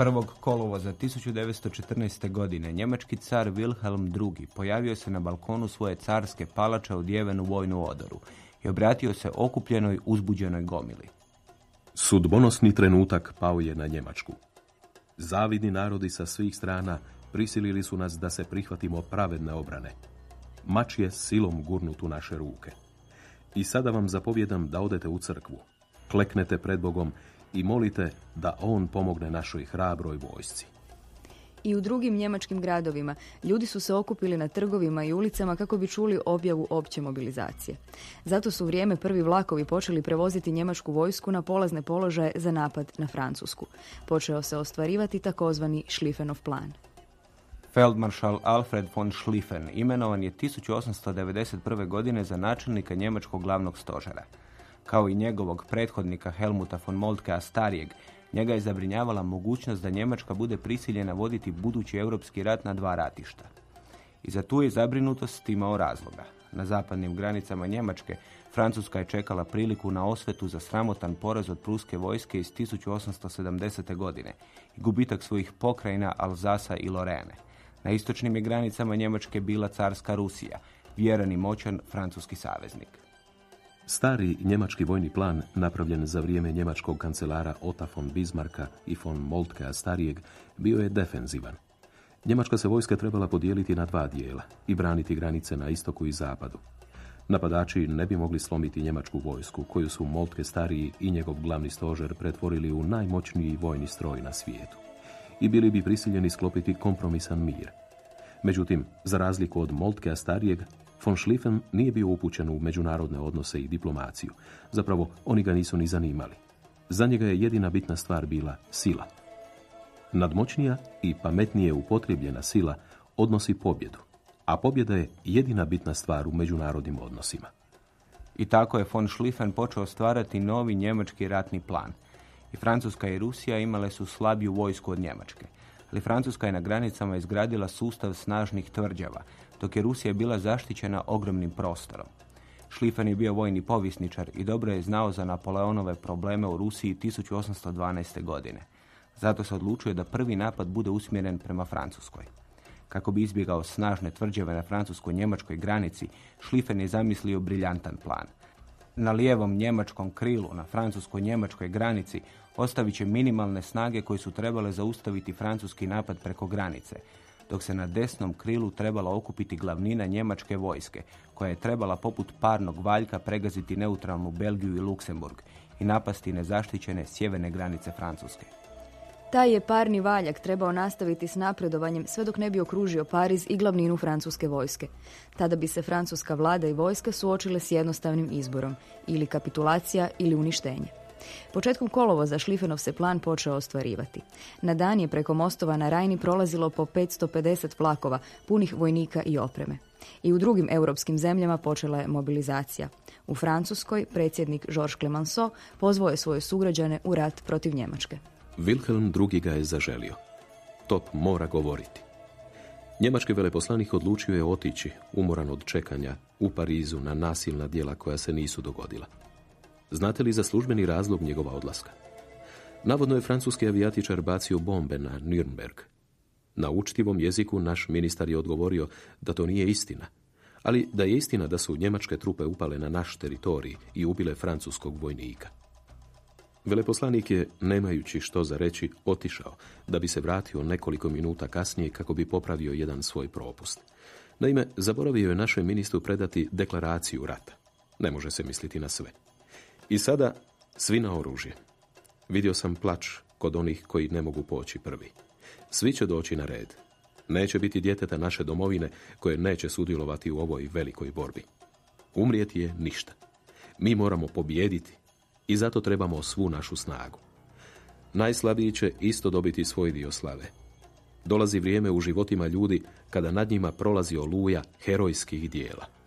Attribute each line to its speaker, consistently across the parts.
Speaker 1: 1. kolovoza 1914. godine njemački car Wilhelm II pojavio se na balkonu svoje carske palače odjeven u vojnu odoru i obratio se okupljenoj uzbuđenoj gomili.
Speaker 2: Sudbonosni trenutak pao je na Njemačku. Zavidni narodi sa svih strana prisilili su nas da se prihvatimo pravedne obrane. Mač je silom gurnut u naše ruke. I sada vam zapovjedam da odete u crkvu, kleknete pred Bogom i molite da On pomogne našoj hrabroj vojsci.
Speaker 3: I u drugim njemačkim gradovima ljudi su se okupili na trgovima i ulicama kako bi čuli objavu opće mobilizacije. Zato su u vrijeme prvi vlakovi počeli prevoziti njemačku vojsku na polazne položaje za napad na Francusku. Počeo se ostvarivati takozvani Schlieffenov plan.
Speaker 1: Feldmaršal Alfred von Schlieffen imenovan je 1891. godine za načelnika njemačkog glavnog stožera. Kao i njegovog prethodnika Helmuta von Moltkea starijeg, njega je zabrinjavala mogućnost da Njemačka bude prisiljena voditi budući europski rat na dva ratišta. I za tu je zabrinutost imao razloga. Na zapadnim granicama Njemačke Francuska je čekala priliku na osvetu za sramotan poraz od pruske vojske iz 1870. godine i gubitak svojih pokrajina Alzasa i Lorene. Na istočnim je granicama Njemačke bila carska Rusija, vjeran i moćan francuski saveznik.
Speaker 2: Stari njemački vojni plan, napravljen za vrijeme njemačkog kancelara Ota von Bismarcka i von Moltkea starijeg, bio je defenzivan. Njemačka se vojska trebala podijeliti na dva dijela i braniti granice na istoku i zapadu. Napadači ne bi mogli slomiti njemačku vojsku, koju su Moltke stariji i njegov glavni stožer pretvorili u najmoćniji vojni stroj na svijetu. I bili bi prisiljeni sklopiti kompromisan mir. Međutim, za razliku od Moltkea starijeg, von Schlieffen nije bio upućen u međunarodne odnose i diplomaciju. Zapravo, oni ga nisu ni zanimali. Za njega je jedina bitna stvar bila sila. Nadmoćnija i pametnije upotrijebljena sila odnosi pobjedu, a pobjeda je jedina bitna stvar u međunarodnim odnosima.
Speaker 1: I tako je von Schlieffen počeo stvarati novi njemački ratni plan. I Francuska i Rusija imale su slabiju vojsku od Njemačke. Ali Francuska je na granicama izgradila sustav snažnih tvrđava, dok je Rusija bila zaštićena ogromnim prostorom. Schlieffen je bio vojni povisničar i dobro je znao za Napoleonove probleme u Rusiji 1812. godine. Zato se odlučuje da prvi napad bude usmjeren prema Francuskoj. Kako bi izbjegao snažne tvrđave na francusko-njemačkoj granici, Schlieffen je zamislio briljantan plan. Na lijevom njemačkom krilu, na francusko-njemačkoj granici, ostavit će minimalne snage koje su trebale zaustaviti francuski napad preko granice, dok se na desnom krilu trebala okupiti glavnina njemačke vojske, koja je trebala poput parnog valjka pregaziti neutralnu Belgiju i Luksemburg i napasti nezaštićene sjeverne granice Francuske.
Speaker 3: Taj je parni valjak trebao nastaviti s napredovanjem sve dok ne bi okružio Pariz i glavninu francuske vojske. Tada bi se francuska vlada i vojska suočile s jednostavnim izborom, ili kapitulacija ili uništenje. Početkom kolovoza Šlifenov se plan počeo ostvarivati. Na dan je preko mostova na Rajni prolazilo po 550 vlakova, punih vojnika i opreme. I u drugim europskim zemljama počela je mobilizacija. U Francuskoj predsjednik Georges Clemenceau pozvao je svoje sugrađane u rat protiv Njemačke.
Speaker 2: Wilhelm II. ga je zaželio. Top mora govoriti. Njemački veleposlanik odlučio je otići, umoran od čekanja, u Parizu na nasilna djela koja se nisu dogodila. Znate li za službeni razlog njegova odlaska? Navodno je francuski avijatičar bacio bombe na Nürnberg. Na učtivom jeziku naš ministar je odgovorio da to nije istina, ali da je istina da su njemačke trupe upale na naš teritorij i ubile francuskog vojnika. Veleposlanik je, nemajući što za reći, otišao, da bi se vratio nekoliko minuta kasnije kako bi popravio jedan svoj propust. Naime, zaboravio je našem ministru predati deklaraciju rata. Ne može se misliti na sve. I sada svi na oružje. Vidio sam plač kod onih koji ne mogu poći prvi. Svi će doći na red. Neće biti djeteta naše domovine koje neće sudjelovati u ovoj velikoj borbi. Umrijeti je ništa. Mi moramo pobijediti i zato trebamo svu našu snagu. Najslabiji će isto dobiti svoj dio slave. Dolazi vrijeme u životima ljudi kada nad njima prolazi oluja herojskih dijela.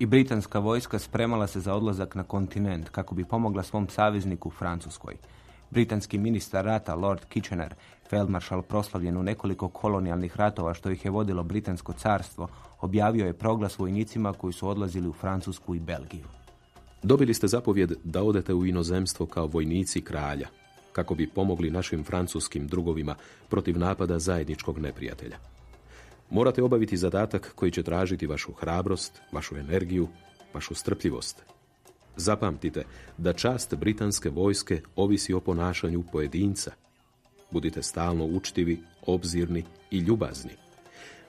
Speaker 1: I britanska vojska spremala se za odlazak na kontinent kako bi pomogla svom savezniku Francuskoj. Britanski ministar rata Lord Kitchener, feldmaršal proslavljen u nekoliko kolonijalnih ratova što ih je vodilo Britansko carstvo, objavio je proglas vojnicima koji su odlazili u Francusku i Belgiju.
Speaker 2: Dobili ste zapovjed da odete u inozemstvo kao vojnici kralja, kako bi pomogli našim francuskim drugovima protiv napada zajedničkog neprijatelja. Morate obaviti zadatak koji će tražiti vašu hrabrost, vašu energiju, vašu strpljivost. Zapamtite da čast britanske vojske ovisi o ponašanju pojedinca. Budite stalno učtivi, obzirni i ljubazni.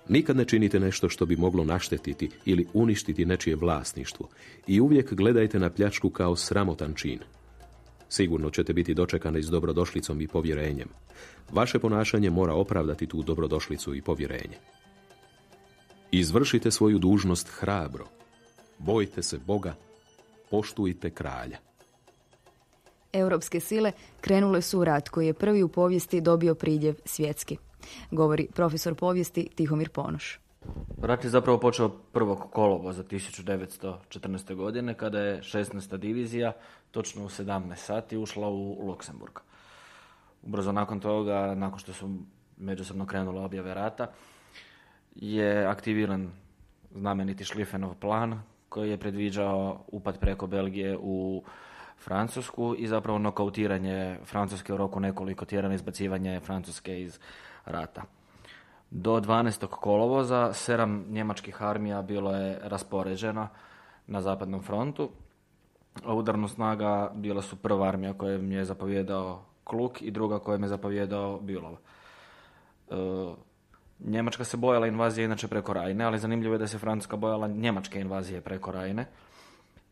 Speaker 2: Nikad ne činite nešto što bi moglo naštetiti ili uništiti nečije vlasništvo i uvijek gledajte na pljačku kao sramotan čin. Sigurno ćete biti dočekani s dobrodošlicom i povjerenjem. Vaše ponašanje mora opravdati tu dobrodošlicu i povjerenje. Izvršite svoju dužnost hrabro. Bojte se Boga, poštujte kralja.
Speaker 3: Europske sile krenule su u rat koji je prvi u povijesti dobio pridjev svjetski. Govori profesor povijesti Tihomir Ponoš.
Speaker 4: Rat je zapravo počeo 1. kolovoza 1914. godine kada je 16. divizija točno u 17 sati ušla u Luksemburg. Ubrzo nakon toga, nakon što su međusobno krenule objave rata, je aktiviran znameniti Šlifenov plan koji je predviđao upad preko Belgije u Francusku i zapravo nokautiranje Francuske u roku nekoliko tjedana izbacivanje Francuske iz rata. Do 12. kolovoza sedam njemačkih armija bilo je raspoređeno na zapadnom frontu. Udarnu snaga bila su prva armija kojom je zapovjedao Kluk i druga kojom je zapovjedao Bilov. Njemačka se bojala invazije inače preko Rajne, ali zanimljivo je da se Francuska bojala njemačke invazije preko Rajne.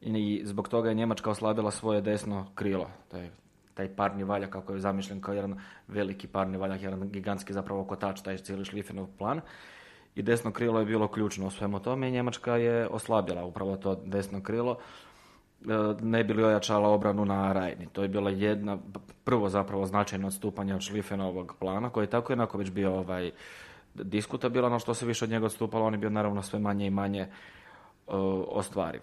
Speaker 4: I zbog toga je Njemačka oslabila svoje desno krilo. Taj, taj parni valjak kako je zamišljen kao jedan veliki parni valjak, jedan gigantski zapravo kotač, taj cijeli šlifinov plan. I desno krilo je bilo ključno u svemu tome i Njemačka je oslabila upravo to desno krilo e, ne bi li ojačala obranu na Rajni. To je bila jedna, prvo zapravo značajno odstupanje od Šlifenovog plana, koji je tako jednako već bio ovaj, diskutabilan, što se više od njega odstupalo, on je bio naravno sve manje i manje uh, ostvariv.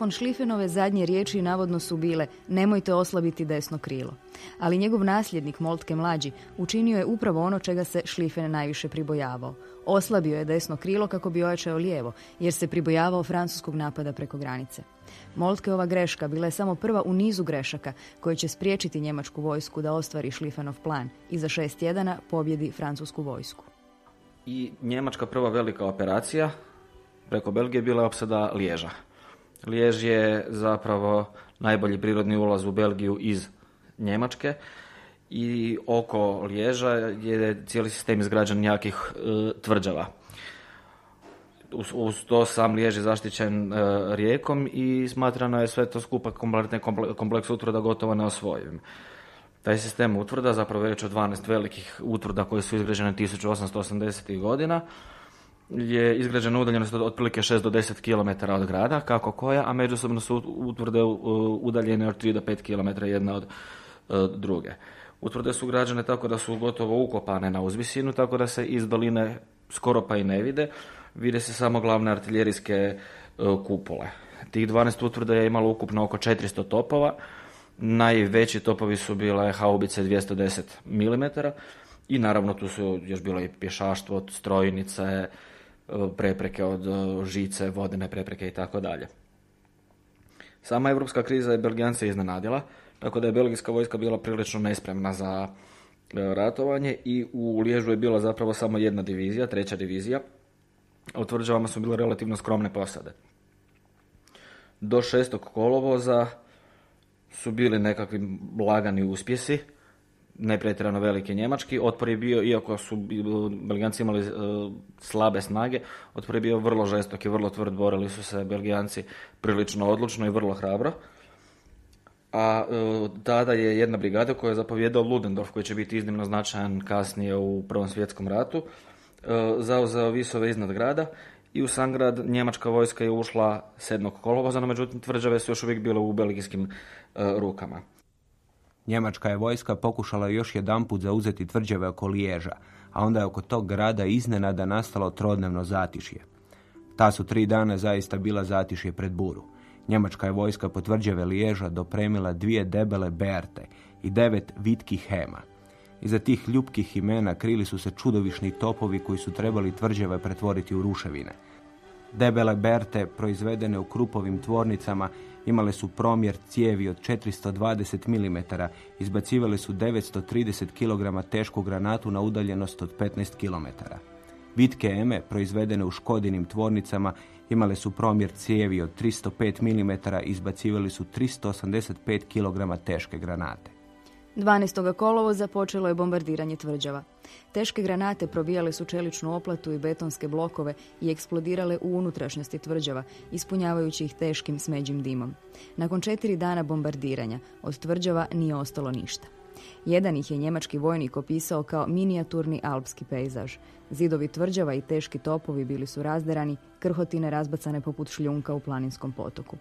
Speaker 3: Von Schlieffenove zadnje riječi navodno su bile nemojte oslabiti desno krilo. Ali njegov nasljednik Moltke mlađi učinio je upravo ono čega se Schlieffen najviše pribojavao. Oslabio je desno krilo kako bi ojačao lijevo, jer se pribojavao francuskog napada preko granice. Moltkeova greška bila je samo prva u nizu grešaka koje će spriječiti njemačku vojsku da ostvari Schlieffenov plan i za šest tjedana pobjedi francusku vojsku.
Speaker 4: I njemačka prva velika operacija preko Belgije bila je opsada Liježa. Lijež je zapravo najbolji prirodni ulaz u Belgiju iz Njemačke i oko Liježa je cijeli sistem izgrađen jakih e, tvrđava. Uz, uz, to sam Lijež je zaštićen e, rijekom i smatrano je sve to skupa kompletne kompleks utvrda gotovo neosvojivim. Taj sistem utvrda, zapravo već od 12 velikih utvrda koje su izgrađene 1880. godina, je izgrađena udaljenost od otprilike 6 do 10 km od grada, kako koja, a međusobno su utvrde udaljene od 3 do 5 km jedna od e, druge. Utvrde su građene tako da su gotovo ukopane na uzvisinu, tako da se iz doline skoro pa i ne vide, vide se samo glavne artiljerijske e, kupole. Tih 12 utvrda je imalo ukupno oko 400 topova. Najveći topovi su bile haubice 210 mm i naravno tu su još bilo i pješaštvo strojnice, prepreke od e, žice, vodene prepreke i tako dalje. Sama evropska kriza je Belgijance iznenadila, tako da je belgijska vojska bila prilično nespremna za e, ratovanje i u Liježu je bila zapravo samo jedna divizija, treća divizija. U tvrđavama su bile relativno skromne posade. Do šestog kolovoza su bili nekakvi lagani uspjesi, ne pretjerano veliki njemački. Otpor je bio, iako su Belgijanci imali e, slabe snage, otpor je bio vrlo žestok i vrlo tvrd. Borili su se Belgijanci prilično odlučno i vrlo hrabro. A e, tada je jedna brigada koja je zapovjedao Ludendorff, koji će biti iznimno značajan kasnije u Prvom svjetskom ratu, e, zauzeo visove iznad grada i u sam grad njemačka vojska je ušla 7. kolovoza, no međutim tvrđave su još uvijek bile u belgijskim rukama.
Speaker 1: Njemačka je vojska pokušala još jedanput zauzeti tvrđave oko Liježa, a onda je oko tog grada iznenada nastalo trodnevno zatišje. Ta su tri dana zaista bila zatišje pred buru. Njemačka je vojska po tvrđave Liježa dopremila dvije debele Berte i devet vitkih hema. Iza tih ljupkih imena krili su se čudovišni topovi koji su trebali tvrđave pretvoriti u ruševine. Debele Berte, proizvedene u krupovim tvornicama, imale su promjer cijevi od 420 mm, izbacivale su 930 kg tešku granatu na udaljenost od 15 km. Vitke eme, proizvedene u škodinim tvornicama, imale su promjer cijevi od 305 mm, izbacivali su 385 kg teške granate.
Speaker 3: 12. kolovoza počelo je bombardiranje tvrđava. Teške granate probijale su čeličnu oplatu i betonske blokove i eksplodirale u unutrašnjosti tvrđava, ispunjavajući ih teškim smeđim dimom. Nakon četiri dana bombardiranja od tvrđava nije ostalo ništa. Jedan ih je njemački vojnik opisao kao minijaturni alpski pejzaž. Zidovi tvrđava i teški topovi bili su razderani, krhotine razbacane poput šljunka u planinskom potoku.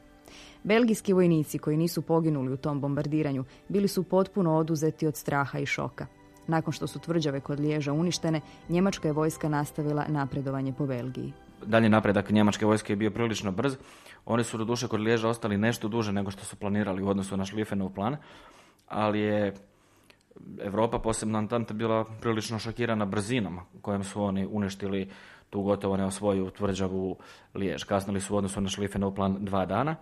Speaker 3: Belgijski vojnici koji nisu poginuli u tom bombardiranju bili su potpuno oduzeti od straha i šoka. Nakon što su tvrđave kod Liježa uništene, njemačka je vojska nastavila napredovanje po Belgiji.
Speaker 4: Dalje napredak njemačke vojske je bio prilično brz. Oni su do duše kod Liježa ostali nešto duže nego što su planirali u odnosu na Šlifenov plan, ali je Europa, posebno Antante, bila prilično šokirana brzinom kojom su oni uništili tu gotovo neosvoju tvrđavu Lijež. Kasnili su u odnosu na Šlifenov plan dva dana.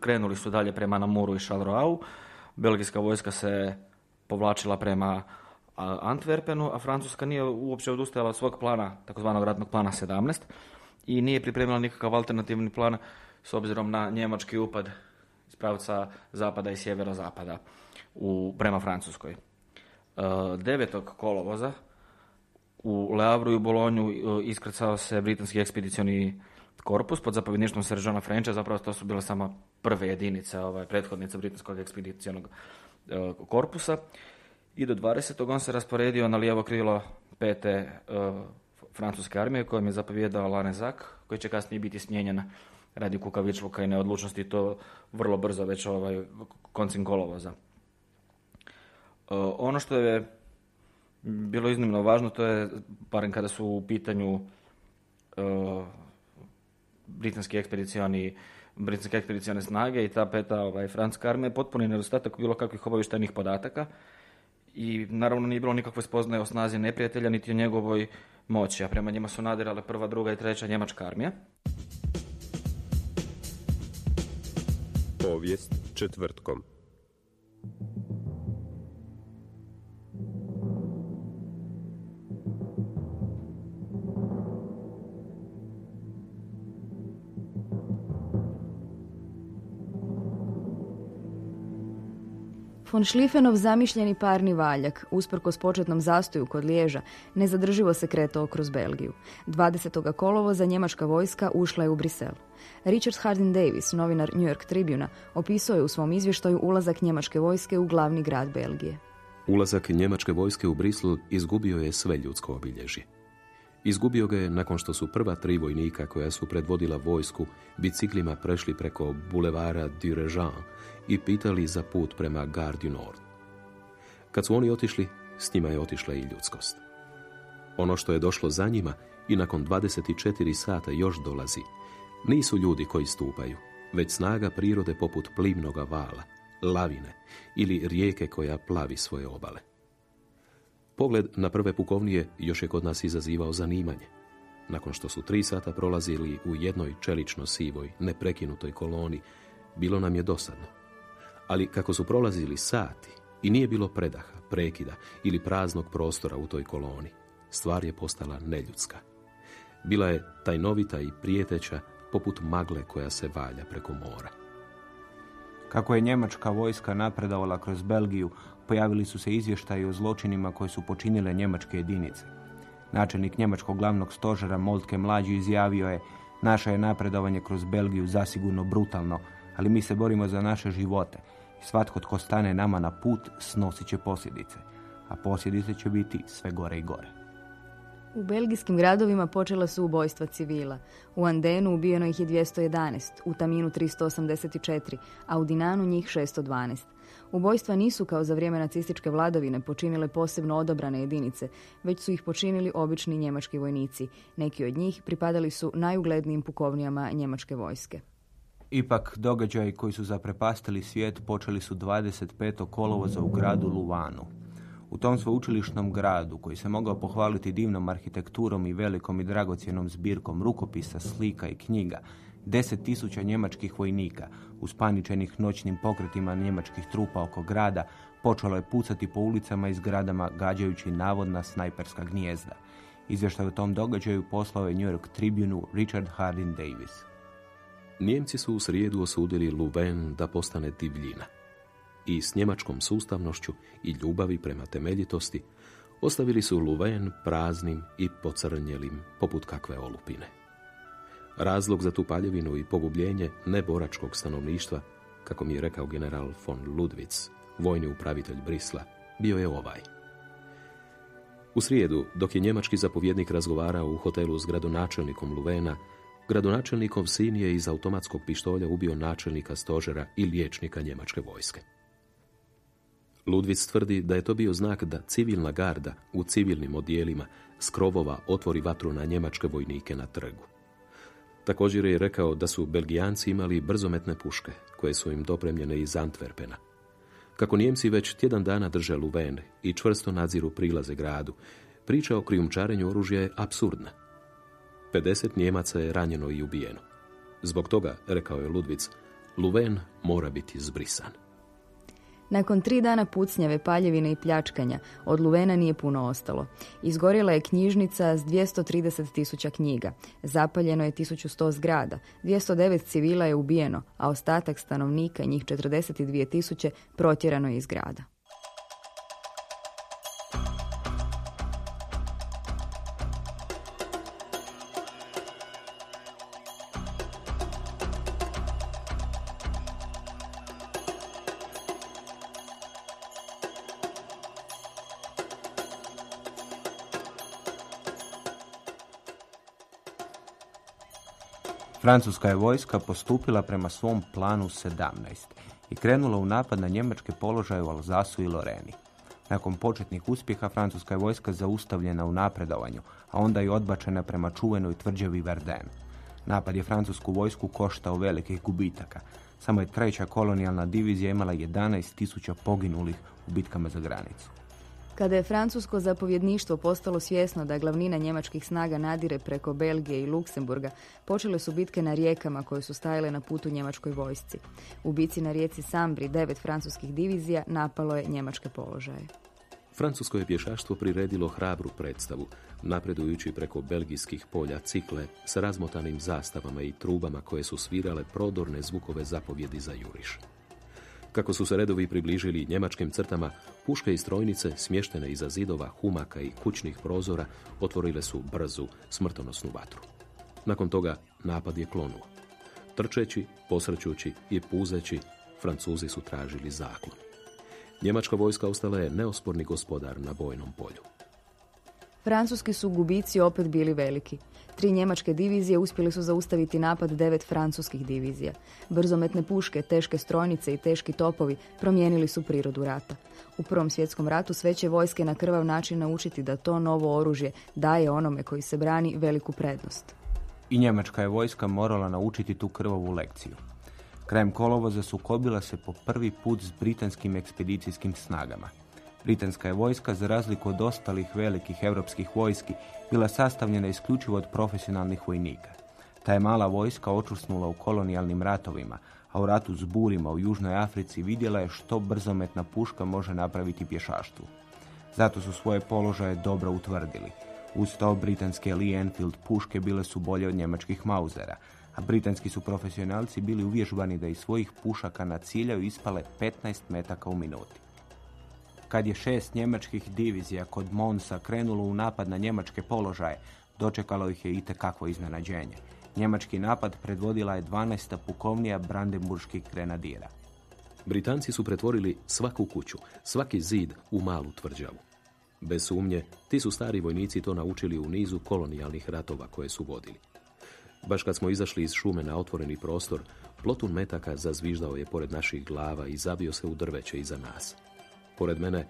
Speaker 4: Krenuli su dalje prema Namuru i Charleroi. Belgijska vojska se povlačila prema Antwerpenu, a Francuska nije uopće odustajala od svog plana, takozvanog ratnog plana 17, i nije pripremila nikakav alternativni plan s obzirom na njemački upad iz pravca zapada i sjeverozapada u, prema Francuskoj. 9. kolovoza u Leavru i u Bolonju iskrcao se britanski ekspedicioni korpus pod zapovjedništvom Seržana Frenča, zapravo to su bile samo prve jedinice, ovaj, prethodnice britanskog ekspedicijonog e, korpusa. I do 20. on se rasporedio na lijevo krilo pete e, francuske armije kojom je zapovjedao Lanezak, koji će kasnije biti smijenjen radi kukavičluka i neodlučnosti to vrlo brzo već ovaj, koncem kolovoza. E, ono što je bilo iznimno važno, to je, barem kada su u pitanju britanski ekspedicioni britanske ekspedicione snage i ta peta ovaj, francuska armija je potpuni nedostatak bilo kakvih obavještajnih podataka i naravno nije bilo nikakve spoznaje o snazi neprijatelja niti o njegovoj moći, a prema njima su nadirale prva, druga i treća njemačka armija.
Speaker 5: Povijest četvrtkom.
Speaker 3: Von Šlifenov zamišljeni parni valjak, usprkos početnom zastoju kod Liježa, nezadrživo se kretao kroz Belgiju. 20. kolovoza njemačka vojska ušla je u Brisel. Richard Hardin Davis, novinar New York Tribuna, opisao je u svom izvještaju ulazak njemačke vojske u glavni grad Belgije.
Speaker 2: Ulazak njemačke vojske u Brisel izgubio je sve ljudsko obilježje. Izgubio ga je nakon što su prva tri vojnika koja su predvodila vojsku biciklima prešli preko bulevara Durejean i pitali za put prema Gare Nord. Kad su oni otišli, s njima je otišla i ljudskost. Ono što je došlo za njima I nakon 24 sata još dolazi. Nisu ljudi koji stupaju, već snaga prirode poput plivnoga vala, lavine ili rijeke koja plavi svoje obale. Pogled na prve pukovnije još je kod nas izazivao zanimanje. Nakon što su tri sata prolazili u jednoj čelično sivoj, neprekinutoj koloni, bilo nam je dosadno. Ali kako su prolazili sati i nije bilo predaha, prekida ili praznog prostora u toj koloni, stvar je postala neljudska. Bila je tajnovita i prijeteća poput magle koja se valja preko mora.
Speaker 1: Kako je njemačka vojska napredovala kroz Belgiju, pojavili su se izvještaji o zločinima koje su počinile njemačke jedinice. Načelnik njemačkog glavnog stožera Moltke mlađi izjavio je naše je napredovanje kroz Belgiju zasigurno brutalno, ali mi se borimo za naše živote. Svatko tko stane nama na put snosit će posljedice, a posljedice će biti sve gore i gore.
Speaker 3: U belgijskim gradovima počela su ubojstva civila. U Andenu ubijeno ih je 211, u Taminu 384, a u Dinanu njih 612. Ubojstva nisu kao za vrijeme nacističke vladavine počinile posebno odabrane jedinice, već su ih počinili obični njemački vojnici. Neki od njih pripadali su najuglednijim pukovnijama njemačke vojske.
Speaker 1: Ipak, događaji koji su zaprepastili svijet počeli su 25. kolovoza u gradu Luvanu. U tom sveučilišnom gradu, koji se mogao pohvaliti divnom arhitekturom i velikom i dragocjenom zbirkom rukopisa, slika i knjiga, deset tisuća njemačkih vojnika, uspaničenih noćnim pokretima njemačkih trupa oko grada, počelo je pucati po ulicama i zgradama gađajući navodna snajperska gnijezda. Izvještaj o tom događaju poslao je New York Tribune Richard Hardin Davis.
Speaker 2: Njemci su u srijedu osudili Louvain da postane divljina. I s njemačkom sustavnošću i ljubavi prema temeljitosti ostavili su Louvain praznim i pocrnjelim poput kakve olupine. Razlog za tu paljevinu i pogubljenje neboračkog stanovništva, kako mi je rekao general von Ludwitz, vojni upravitelj Brisla, bio je ovaj. U srijedu, dok je njemački zapovjednik razgovarao u hotelu s gradonačelnikom Luvena, gradonačelnikov sin je iz automatskog pištolja ubio načelnika stožera i liječnika njemačke vojske. Ludvic tvrdi da je to bio znak da civilna garda u civilnim odijelima s krovova otvori vatru na njemačke vojnike na trgu. Također je rekao da su Belgijanci imali brzometne puške, koje su im dopremljene iz Antwerpena. Kako Nijemci već tjedan dana drže Luven i čvrsto nadziru prilaze gradu, priča o krijumčarenju oružja je apsurdna. 50 Nijemaca je ranjeno i ubijeno. Zbog toga, rekao je Ludvic, Luven mora biti zbrisan.
Speaker 3: Nakon tri dana pucnjave, paljevine i pljačkanja, od Luvena nije puno ostalo. Izgorjela je knjižnica s 230 tisuća knjiga. Zapaljeno je 1100 zgrada. 209 civila je ubijeno, a ostatak stanovnika, njih 42 tisuće, protjerano je iz grada.
Speaker 1: Francuska je vojska postupila prema svom planu 17 i krenula u napad na njemačke položaje u Alzasu i Loreni. Nakon početnih uspjeha francuska je vojska zaustavljena u napredovanju, a onda i odbačena prema čuvenoj tvrđavi Verdun. Napad je francusku vojsku koštao velikih gubitaka. Samo je treća kolonijalna divizija imala 11.000 poginulih u bitkama za granicu.
Speaker 3: Kada je francusko zapovjedništvo postalo svjesno da glavnina njemačkih snaga nadire preko Belgije i Luksemburga, počele su bitke na rijekama koje su stajale na putu njemačkoj vojsci. U bici na rijeci Sambri devet francuskih divizija napalo je njemačke položaje.
Speaker 2: Francusko je pješaštvo priredilo hrabru predstavu, napredujući preko belgijskih polja cikle s razmotanim zastavama i trubama koje su svirale prodorne zvukove zapovjedi za juriš. Kako su se redovi približili njemačkim crtama, puške i strojnice, smještene iza zidova, humaka i kućnih prozora, otvorile su brzu, smrtonosnu vatru. Nakon toga napad je klonuo. Trčeći, posrćući i puzeći, Francuzi su tražili zaklon. Njemačka vojska ostala je neosporni gospodar na bojnom polju.
Speaker 3: Francuski su gubici opet bili veliki. Tri njemačke divizije uspjeli su zaustaviti napad devet francuskih divizija. Brzometne puške, teške strojnice i teški topovi promijenili su prirodu rata. U Prvom svjetskom ratu sve će vojske na krvav način naučiti da to novo oružje daje onome koji se brani veliku prednost.
Speaker 1: I njemačka je vojska morala naučiti tu krvavu lekciju. Krajem kolovoza sukobila se po prvi put s britanskim ekspedicijskim snagama. Britanska je vojska, za razliku od ostalih velikih europskih vojski, bila sastavljena isključivo od profesionalnih vojnika. Ta je mala vojska očusnula u kolonijalnim ratovima, a u ratu s burima u Južnoj Africi vidjela je što brzometna puška može napraviti pješaštvu. Zato su svoje položaje dobro utvrdili. Uz to britanske Lee Enfield puške bile su bolje od njemačkih Mausera, a britanski su profesionalci bili uvježbani da iz svojih pušaka na ciljaju ispale 15 metaka u minuti. Kad je šest njemačkih divizija kod Monsa krenulo u napad na njemačke položaje, dočekalo ih je i kakvo iznenađenje. Njemački napad predvodila je 12. pukovnija Brandenburških grenadira.
Speaker 2: Britanci su pretvorili svaku kuću, svaki zid u malu tvrđavu. Bez sumnje, ti su stari vojnici to naučili u nizu kolonijalnih ratova koje su vodili. Baš kad smo izašli iz šume na otvoreni prostor, plotun metaka zazviždao je pored naših glava i zabio se u drveće iza nas. Pored mene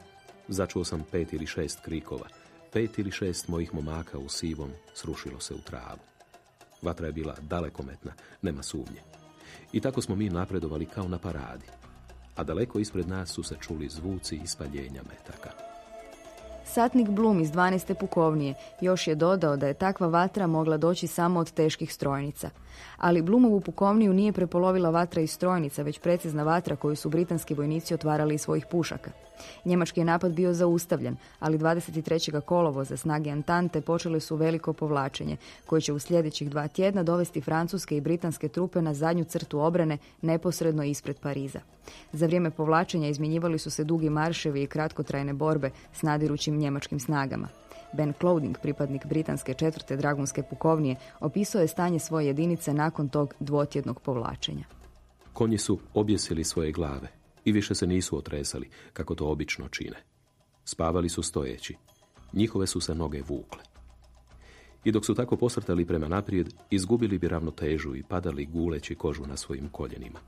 Speaker 2: začuo sam pet ili šest krikova. Pet ili šest mojih momaka u sivom srušilo se u travu. Vatra je bila dalekometna, nema sumnje. I tako smo mi napredovali kao na paradi. A daleko ispred nas su se čuli zvuci ispaljenja metaka.
Speaker 3: Satnik Blum iz 12. pukovnije još je dodao da je takva vatra mogla doći samo od teških strojnica. Ali Blumovu pukovniju nije prepolovila vatra iz strojnica, već precizna vatra koju su britanski vojnici otvarali iz svojih pušaka. Njemački je napad bio zaustavljen, ali 23. kolovoza snage Antante počele su veliko povlačenje, koje će u sljedećih dva tjedna dovesti francuske i britanske trupe na zadnju crtu obrane neposredno ispred Pariza. Za vrijeme povlačenja izmjenjivali su se dugi marševi i kratkotrajne borbe s nadirućim njemačkim snagama. Ben Clouding, pripadnik britanske četvrte dragunske pukovnije, opisao je stanje svoje jedinice nakon tog dvotjednog povlačenja.
Speaker 2: Konji su objesili svoje glave i više se nisu otresali, kako to obično čine. Spavali su stojeći. Njihove su se noge vukle. I dok su tako posrtali prema naprijed, izgubili bi ravnotežu i padali guleći kožu na svojim koljenima.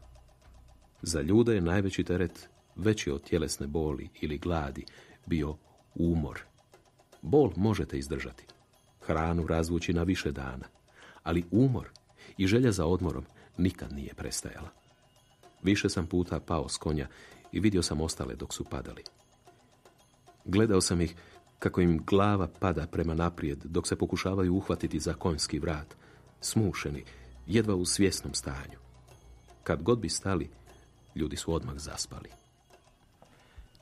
Speaker 2: Za ljude je najveći teret, veći od tjelesne boli ili gladi, bio umor. Bol možete izdržati. Hranu razvući na više dana. Ali umor i želja za odmorom nikad nije prestajala. Više sam puta pao s konja i vidio sam ostale dok su padali. Gledao sam ih kako im glava pada prema naprijed dok se pokušavaju uhvatiti za konjski vrat, smušeni, jedva u svjesnom stanju. Kad god bi stali, ljudi su odmah zaspali.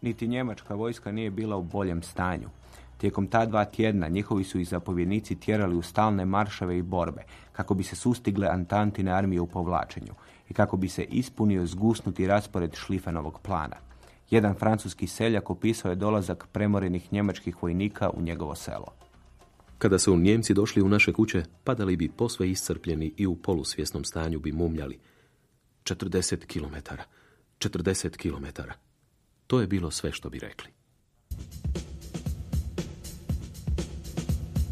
Speaker 1: Niti njemačka vojska nije bila u boljem stanju. Tijekom ta dva tjedna njihovi su ih zapovjednici tjerali u stalne maršave i borbe, kako bi se sustigle Antantine armije u povlačenju i kako bi se ispunio zgusnuti raspored Šlifenovog plana. Jedan francuski seljak opisao je dolazak premorenih njemačkih vojnika u njegovo selo.
Speaker 2: Kada su Njemci došli u naše kuće, padali bi posve iscrpljeni i u polusvjesnom stanju bi mumljali. 40 kilometara, 40 kilometara. To je bilo sve što bi rekli.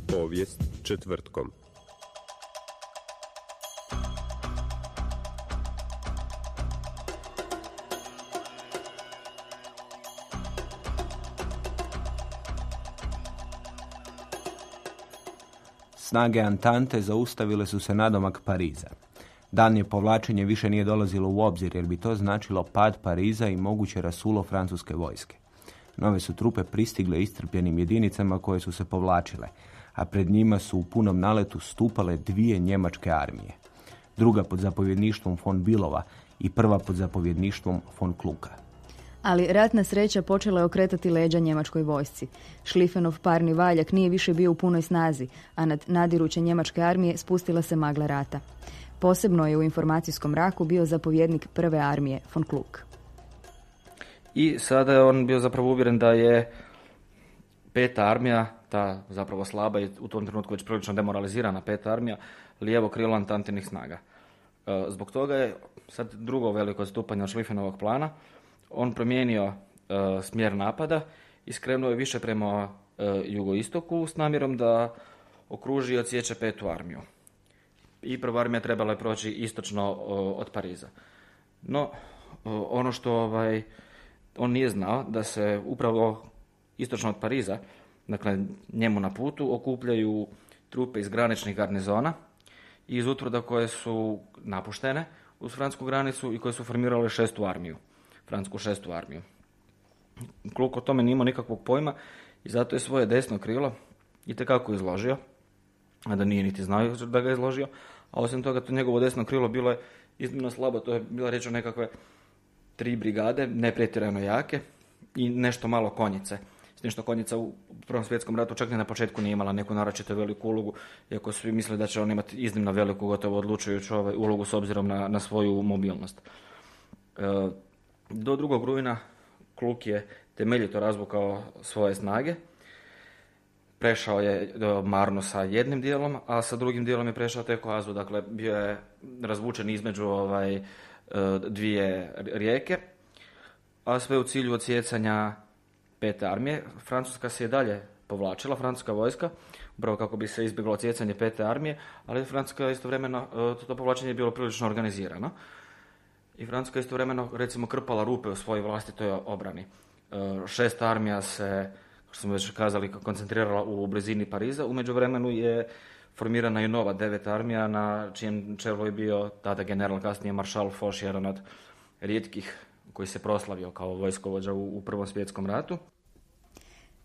Speaker 5: Povijest četvrtkom.
Speaker 1: Snage Antante zaustavile su se nadomak Pariza. Danje povlačenje više nije dolazilo u obzir jer bi to značilo pad Pariza i moguće rasulo francuske vojske. Nove su trupe pristigle istrpljenim jedinicama koje su se povlačile, a pred njima su u punom naletu stupale dvije njemačke armije. Druga pod zapovjedništvom von Bilova i prva pod zapovjedništvom von Kluka.
Speaker 3: Ali ratna sreća počela je okretati leđa njemačkoj vojsci. Šlifenov parni valjak nije više bio u punoj snazi, a nad nadiruće njemačke armije spustila se magla rata. Posebno je u informacijskom mraku bio zapovjednik prve armije von Kluk.
Speaker 4: I sada je on bio zapravo uvjeren da je peta armija, ta zapravo slaba i u tom trenutku već prilično demoralizirana peta armija, lijevo krilo antantinih snaga. E, Zbog toga je sad drugo veliko stupanje od Šlifenovog plana. On promijenio e, smjer napada i skrenuo je više prema e, jugoistoku s namjerom da okruži i odsječe petu armiju. I prva armija trebala je proći istočno o, od Pariza. No, ono što ovaj, on nije znao, da se upravo istočno od Pariza, dakle njemu na putu, okupljaju trupe iz graničnih garnizona i iz utvrda koje su napuštene uz francusku granicu i koje su formirale šestu armiju, francusku šestu armiju. Kluk o tome nije nikakvog pojma i zato je svoje desno krilo i tekako izložio, a da nije niti znao da ga je izložio, a osim toga to njegovo desno krilo bilo je iznimno slabo, to je bilo reći nekakve tri brigade, ne pretjerano jake i nešto malo konjice. S tim što konjica u Prvom svjetskom ratu čak ni na početku nije imala neku naročito veliku ulogu, iako svi mislili da će on imati iznimno veliku, gotovo odlučujuću ovaj, ulogu s obzirom na, na svoju mobilnost. E, do drugog rujna Kluk je temeljito razvukao svoje snage, prešao je do Marnu sa jednim dijelom, a sa drugim dijelom je prešao tek Azu, dakle bio je razvučen između ovaj, e, dvije rijeke, a sve u cilju odsjecanja pete armije. Francuska se je dalje povlačila, francuska vojska, upravo kako bi se izbjeglo odsjecanje pete armije, ali Francuska istovremeno, e, to povlačenje je bilo prilično organizirano. I Francuska istovremeno, recimo, krpala rupe u svojoj vlastitoj obrani. E, Šesta armija se, kao što smo već kazali, koncentrirala u blizini Pariza. U međuvremenu je formirana i nova deveta armija na čijem čelu je bio tada general kasnije maršal Foch, jedan od rijetkih koji se proslavio kao vojskovođa u, u Prvom svjetskom ratu.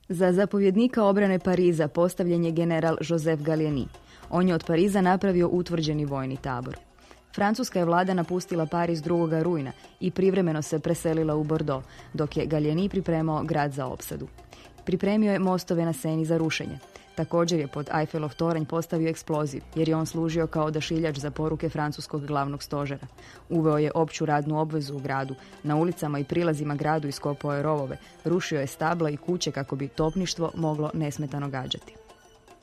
Speaker 3: Za zapovjednika obrane Pariza postavljen je general Joseph Gallieni. On je od Pariza napravio utvrđeni vojni tabor. Francuska je vlada napustila Pariz 2. rujna i privremeno se preselila u Bordeaux, dok je Gallieni pripremao grad za opsadu. Pripremio je mostove na Seni za rušenje. Također je pod Eiffelov toranj postavio eksploziv, jer je on služio kao odašiljač za poruke francuskog glavnog stožera. Uveo je opću radnu obvezu u gradu, na ulicama i prilazima gradu iskopao je rovove, rušio je stabla i kuće kako bi topništvo moglo nesmetano gađati.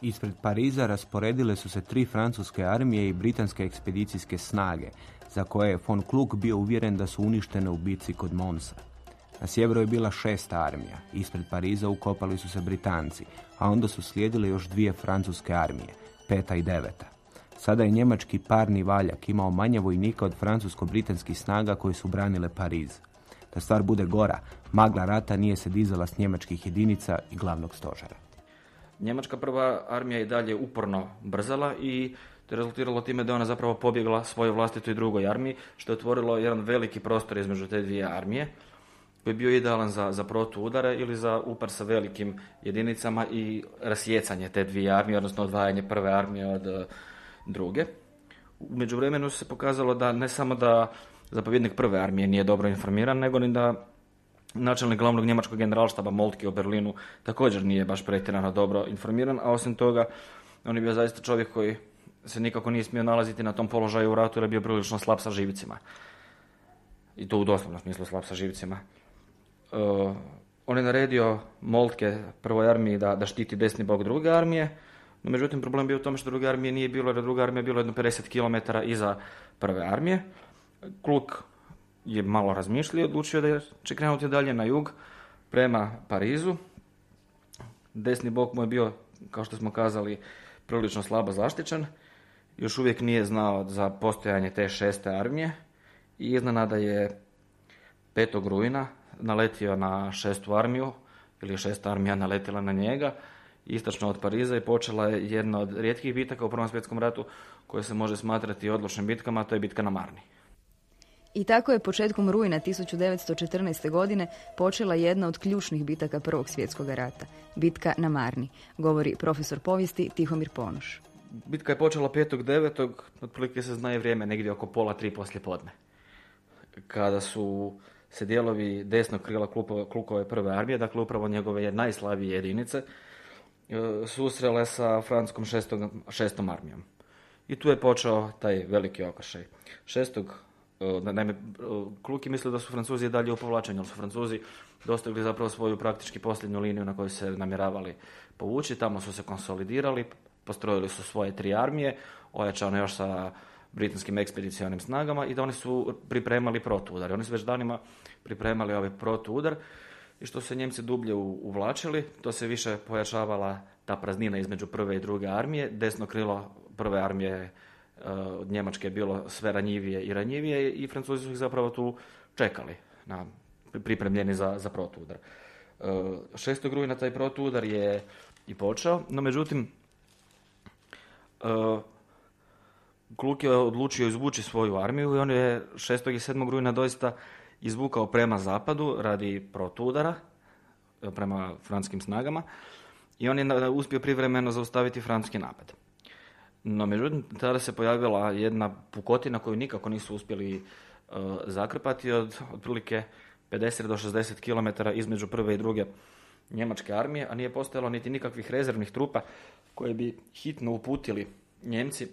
Speaker 1: Ispred Pariza rasporedile su se tri francuske armije i britanske ekspedicijske snage, za koje je von Kluk bio uvjeren da su uništene u bici kod Monsa. Na sjeveru je bila šesta armija, ispred Pariza ukopali su se Britanci, a onda su slijedile još dvije francuske armije, peta i deveta. Sada je njemački parni valjak imao manje vojnika od francusko-britanskih snaga koji su branile Pariz. Da stvar bude gora, magla rata nije se dizala s njemačkih jedinica i glavnog stožera.
Speaker 4: Njemačka prva armija i dalje uporno brzala i to je rezultiralo time da ona zapravo pobjegla svojoj vlastitoj drugoj armiji, što je otvorilo jedan veliki prostor između te dvije armije, koji je bio idealan za, za protuudare ili za upar sa velikim jedinicama i rasjecanje te dvije armije, odnosno odvajanje prve armije od e, druge. U međuvremenu se pokazalo da ne samo da zapovjednik prve armije nije dobro informiran, nego ni da načelnik glavnog njemačkog generalštaba Moltke u Berlinu također nije baš pretjerano dobro informiran, a osim toga on je bio zaista čovjek koji se nikako nije smio nalaziti na tom položaju u ratu jer je bio prilično slab sa živicima. I to u doslovnom smislu slab sa živicima. Uh, on je naredio Moltke prvoj armiji da, da štiti desni bok druge armije, no međutim problem bio u tome što druge armije nije bilo, jer druga armija je bila jedno 50 km iza prve armije. Kluk je malo razmišljao i odlučio da će krenuti dalje na jug prema Parizu. Desni bok mu je bio, kao što smo kazali, prilično slabo zaštićen. Još uvijek nije znao za postojanje te šeste armije i iznenada je 5. rujna naletio na šestu armiju ili šesta armija naletila na njega istočno od Pariza i počela je jedna od rijetkih bitaka u Prvom svjetskom ratu koje se može smatrati odlučnim bitkama, a to je bitka na Marni.
Speaker 3: I tako je početkom rujna 1914. godine počela jedna od ključnih bitaka Prvog svjetskog rata, bitka na Marni, govori profesor povijesti Tihomir Ponoš.
Speaker 4: Bitka je počela 5.9. otprilike se znaje vrijeme, negdje oko pola tri poslje podne. Kada su se dijelovi desnog krila Klukove, prve armije, dakle upravo njegove najslavije jedinice, e, susrele sa francuskom šestom, šestom armijom. I tu je počeo taj veliki okršaj. Šestog E, Naime, Kluki misli da su Francuzi dalje u povlačenju, ali su Francuzi dostigli zapravo svoju praktički posljednju liniju na kojoj se namjeravali povući. Tamo su se konsolidirali, postrojili su svoje tri armije, ojačane još sa britanskim ekspedicionim snagama i da oni su pripremali protuudar. Oni su već danima pripremali ovaj protuudar i što se Njemci dublje uvlačili, to se više pojačavala ta praznina između prve i druge armije. Desno krilo prve armije od Njemačke je bilo sve ranjivije i ranjivije i Francuzi su ih zapravo tu čekali, na, pripremljeni za, za protuudar. E, 6. rujna taj protuudar je i počeo, no međutim e, Kluk je odlučio izvući svoju armiju i on je 6. i 7. rujna doista izvukao prema zapadu radi protuudara prema franskim snagama i on je uspio privremeno zaustaviti francuski napad. No, međutim, tada se pojavila jedna pukotina koju nikako nisu uspjeli e, zakrpati od otprilike 50 do 60 km između prve i druge njemačke armije, a nije postojalo niti nikakvih rezervnih trupa koje bi hitno uputili Njemci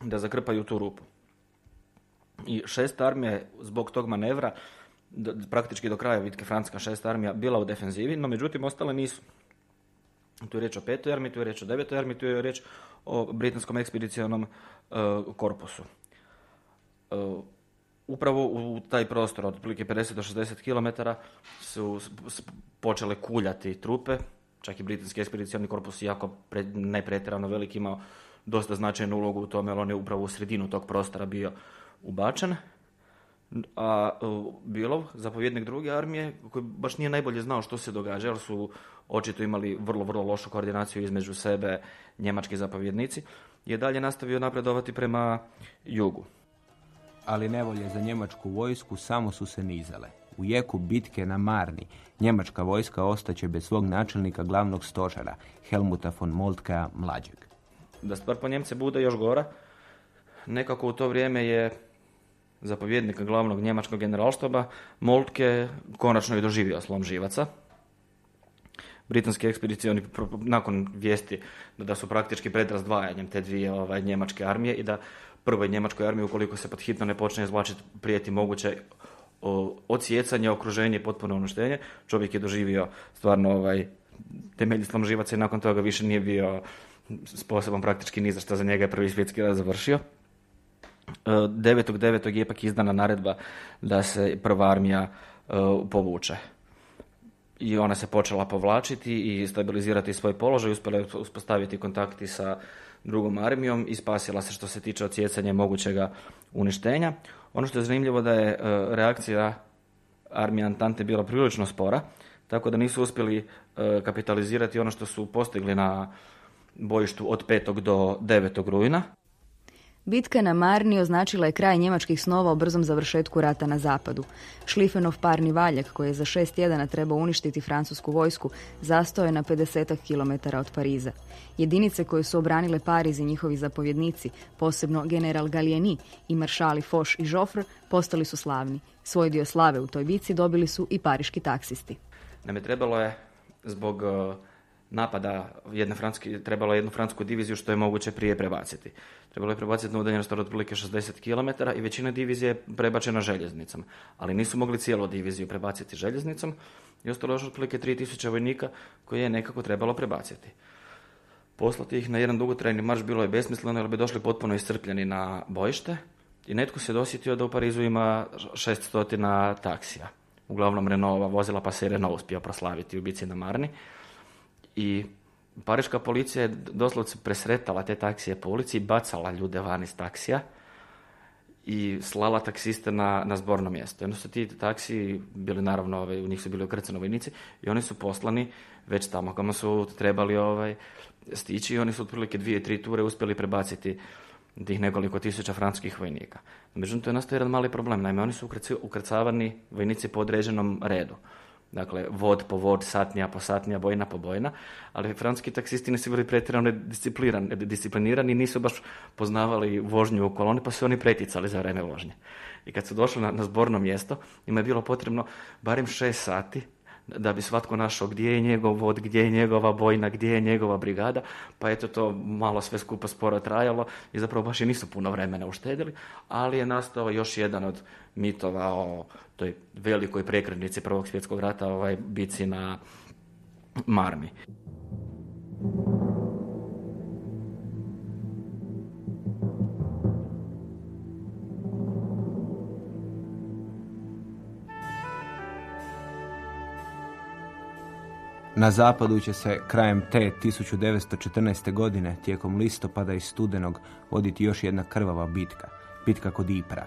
Speaker 4: da zakrpaju tu rupu. I šesta armija je zbog tog manevra, praktički do kraja bitke francuska šesta armija bila u defenzivi, no međutim ostale nisu. Tu je riječ o petoj armiji, tu je riječ o devetoj armiji, tu je riječ o britanskom ekspedicionom e, korpusu. E, upravo u taj prostor od otprilike 50 do 60 km su počele kuljati trupe, čak i britanski ekspedicioni korpus iako ne pretjerano velik imao dosta značajnu ulogu u tome, jer on je upravo u sredinu tog prostora bio ubačen. A uh, Bilov, zapovjednik druge armije, koji baš nije najbolje znao što se događa, jer su očito imali vrlo, vrlo lošu koordinaciju između sebe njemački zapovjednici, je dalje nastavio napredovati prema jugu.
Speaker 1: ali nevolje za njemačku vojsku samo su se nizale. U jeku bitke na Marni, njemačka vojska ostaće bez svog načelnika glavnog stožara, Helmuta von Moltkea mlađeg.
Speaker 4: Da stvar po Njemce bude još gora, nekako u to vrijeme je zapovjednik glavnog njemačkog generalštaba Moltke konačno i doživio slom živaca. Britanski ekspedicioni nakon vijesti da, su praktički pred razdvajanjem te dvije ovaj, njemačke armije i da prvoj njemačkoj armiji ukoliko se pod hitno ne počne izvlačiti prijeti moguće odsjecanje, okruženje potpuno uništenje. Čovjek je doživio stvarno ovaj, temelji slom živaca i nakon toga više nije bio sposoban praktički ni za što za njega je prvi svjetski rat završio. 9.9. je ipak izdana naredba da se prva armija e, povuče. I ona se počela povlačiti i stabilizirati svoj položaj, uspjela je uspostaviti kontakti sa drugom armijom i spasila se što se tiče odsjecanja i mogućega uništenja. Ono što je zanimljivo da je e, reakcija armije Antante bila prilično spora, tako da nisu uspjeli e, kapitalizirati ono što su postigli na bojištu od 5. do 9. rujna.
Speaker 3: Bitka na Marni označila je kraj njemačkih snova o brzom završetku rata na zapadu. Šlifenov parni valjak, koji je za šest tjedana trebao uništiti francusku vojsku, zastao je na 50 km od Pariza. Jedinice koje su obranile Pariz i njihovi zapovjednici, posebno general Gallieni i maršali Foch i Joffre, postali su slavni. Svoj dio slave u toj bici dobili su i pariški taksisti.
Speaker 4: Nam je trebalo je zbog e, napada jedne francuske, trebalo je jednu francusku diviziju što je moguće prije prebaciti. Trebalo je prebaciti na udaljenost od otprilike 60 km i većina divizije je prebačena željeznicom. Ali nisu mogli cijelu diviziju prebaciti željeznicom i ostalo još otprilike 3000 vojnika koje je nekako trebalo prebaciti. Poslati ih na jedan dugotrajni marš bilo je besmisleno jer bi došli potpuno iscrpljeni na bojište i netko se dosjetio da u Parizu ima 600 taksija. Uglavnom Renaultova vozila pa se Renault uspio proslaviti u bici na Marni. I pariška policija je doslovce presretala te taksije po ulici i bacala ljude van iz taksija i slala taksiste na, na zborno mjesto. Jedno su ti taksiji bili naravno, ovaj, u njih su bili ukrcani vojnici i oni su poslani već tamo kamo su trebali ovaj, stići i oni su otprilike dvije, tri ture uspjeli prebaciti tih nekoliko tisuća francuskih vojnika. Međutim, to je nastao jedan mali problem. Naime, oni su ukrcavani vojnici po određenom redu. Dakle, vod po vod, satnija po satnija, bojna po bojna, ali francuski taksisti nisu bili pretjerano disciplinirani, nisu baš poznavali vožnju u koloni, pa su oni preticali za vrijeme vožnje. I kad su došli na, na zborno mjesto, njima je bilo potrebno barem šest sati da bi svatko našao gdje je njegov vod, gdje je njegova bojna, gdje je njegova brigada, pa eto to malo sve skupa sporo trajalo i zapravo baš i nisu puno vremena uštedili, ali je nastao još jedan od mitova o toj velikoj prekretnici Prvog svjetskog rata, ovaj bici na Marmi.
Speaker 1: Na zapadu će se krajem te 1914. godine tijekom listopada i studenog voditi još jedna krvava bitka, bitka kod Ipra.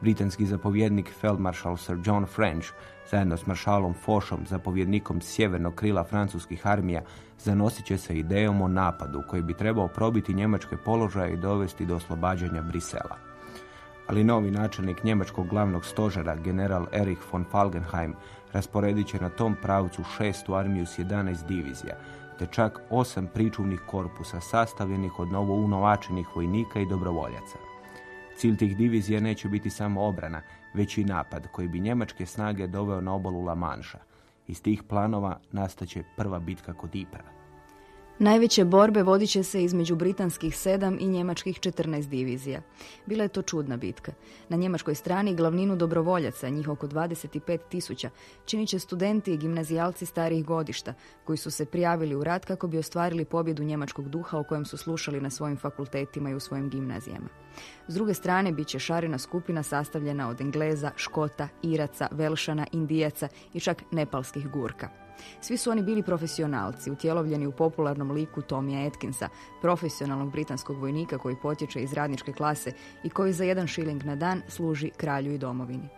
Speaker 1: Britanski zapovjednik Feldmaršal Sir John French zajedno s maršalom Fošom, zapovjednikom sjevernog krila francuskih armija, zanosit će se idejom o napadu koji bi trebao probiti njemačke položaje i dovesti do oslobađanja Brisela. Ali novi načelnik njemačkog glavnog stožera, general Erich von Falkenheim, rasporedit će na tom pravcu šestu armiju s 11 divizija, te čak osam pričuvnih korpusa sastavljenih od novo unovačenih vojnika i dobrovoljaca. Cilj tih divizija neće biti samo obrana, već i napad koji bi njemačke snage doveo na obalu La Manša. Iz tih planova nastaće prva bitka kod Ipra.
Speaker 3: Najveće borbe vodit će se između britanskih sedam i njemačkih 14 divizija. Bila je to čudna bitka. Na njemačkoj strani glavninu dobrovoljaca, njih oko 25 tisuća, činit će studenti i gimnazijalci starijih godišta, koji su se prijavili u rat kako bi ostvarili pobjedu njemačkog duha o kojem su slušali na svojim fakultetima i u svojim gimnazijama. S druge strane, bit će šarina skupina sastavljena od Engleza, Škota, Iraca, Velšana, Indijaca i čak nepalskih gurka. Svi su oni bili profesionalci, utjelovljeni u popularnom liku Tomija Atkinsa, profesionalnog britanskog vojnika koji potječe iz radničke klase i koji za jedan šiling na dan služi kralju i domovini.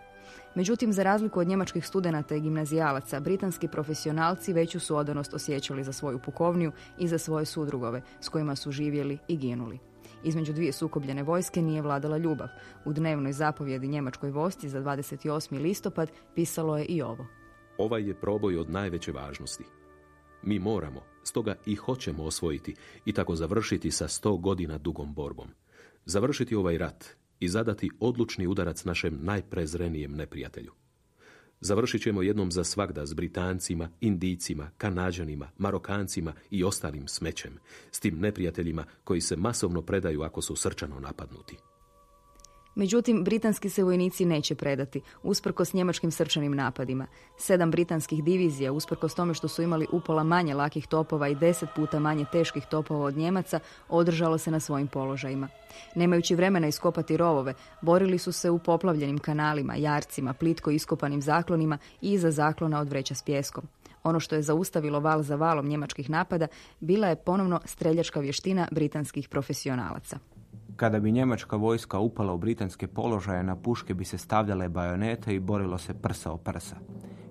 Speaker 3: Međutim, za razliku od njemačkih studenata i gimnazijalaca, britanski profesionalci veću su odanost osjećali za svoju pukovniju i za svoje sudrugove s kojima su živjeli i ginuli. Između dvije sukobljene vojske nije vladala ljubav. U dnevnoj zapovjedi njemačkoj vosti za 28. listopad pisalo je i ovo.
Speaker 2: Ovaj je proboj od najveće važnosti. Mi moramo, stoga i hoćemo osvojiti i tako završiti sa sto godina dugom borbom. Završiti ovaj rat i zadati odlučni udarac našem najprezrenijem neprijatelju. Završit ćemo jednom za svagda s Britancima, Indijcima, Kanađanima, Marokancima i ostalim smećem, s tim neprijateljima koji se masovno predaju ako su srčano napadnuti.
Speaker 3: Međutim, britanski se vojnici neće predati, usprkos njemačkim srčanim napadima. Sedam britanskih divizija, usprkos tome što su imali upola manje lakih topova i deset puta manje teških topova od Njemaca, održalo se na svojim položajima. Nemajući vremena iskopati rovove, borili su se u poplavljenim kanalima, jarcima, plitko iskopanim zaklonima i iza zaklona od vreća s pjeskom. Ono što je zaustavilo val za valom njemačkih napada bila je ponovno streljačka vještina britanskih profesionalaca.
Speaker 1: Kada bi njemačka vojska upala u britanske položaje, na puške bi se stavljale bajonete i borilo se prsa o prsa.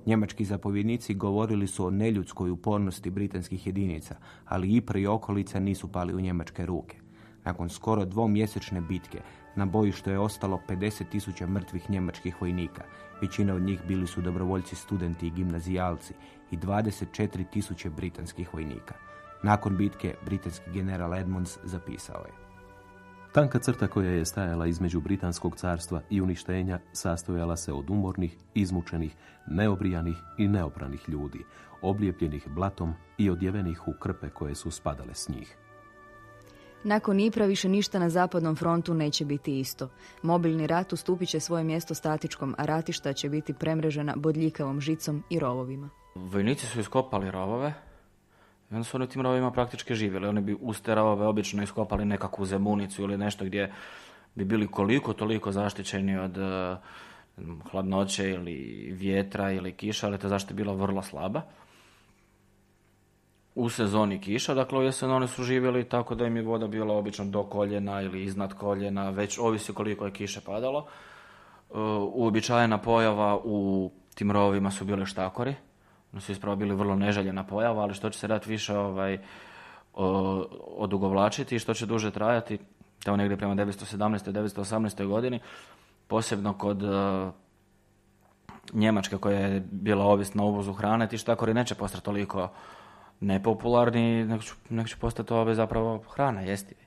Speaker 1: Njemački zapovjednici govorili su o neljudskoj upornosti britanskih jedinica, ali i i okolica nisu pali u njemačke ruke. Nakon skoro dvomjesečne bitke, na bojištu je ostalo 50.000 mrtvih njemačkih vojnika. Većina od njih bili su dobrovoljci, studenti i gimnazijalci i 24.000 britanskih vojnika. Nakon bitke, britanski general Edmonds zapisao je.
Speaker 2: Tanka crta koja je stajala između Britanskog carstva i uništenja sastojala se od umornih, izmučenih, neobrijanih i neopranih ljudi, oblijepljenih blatom i odjevenih u krpe koje su spadale s njih.
Speaker 3: Nakon Ipra više ništa na zapadnom frontu neće biti isto. Mobilni rat ustupit će svoje mjesto statičkom, a ratišta će biti premrežena bodljikavom žicom i rovovima.
Speaker 4: Vojnici su iskopali rovove, i onda su oni tim rovima praktički živjeli. Oni bi uz te rovove obično iskopali nekakvu zemunicu ili nešto gdje bi bili koliko toliko zaštićeni od uh, hladnoće ili vjetra ili kiša, ali ta zaštita je bila vrlo slaba. U sezoni kiša, dakle u jesen oni su živjeli tako da im je voda bila obično do koljena ili iznad koljena, već ovisi koliko je kiše padalo. Uh, uobičajena pojava u tim rovima su bile štakori, su ispravo bili vrlo neželjena pojava, ali što će se rat više ovaj, odugovlačiti i što će duže trajati, tamo negdje prema 1917. 1918. godini, posebno kod uh, Njemačke koja je bila ovisna o uvozu hrane, ti štakori neće postati toliko nepopularni, nego će, nego će postati ove zapravo hrana, jestivi.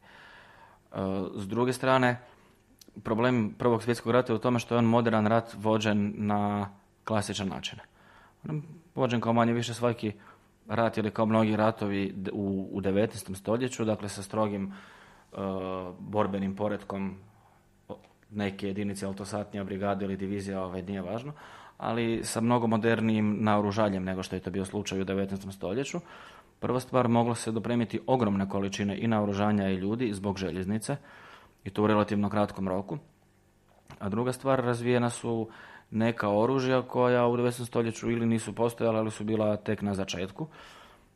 Speaker 4: Uh, s druge strane, problem Prvog svjetskog rata je u tome što je on modern rat vođen na klasičan način vođen kao manje više svaki rat ili kao mnogi ratovi u, u 19. stoljeću, dakle sa strogim uh, borbenim poredkom neke jedinice, ali to satnija brigada ili divizija, ovaj, nije važno, ali sa mnogo modernijim naoružanjem nego što je to bio slučaj u 19. stoljeću. Prva stvar, moglo se dopremiti ogromne količine i naoružanja i ljudi zbog željeznice, i to u relativno kratkom roku. A druga stvar, razvijena su neka oružja koja u 19. stoljeću ili nisu postojala, ali su bila tek na začetku.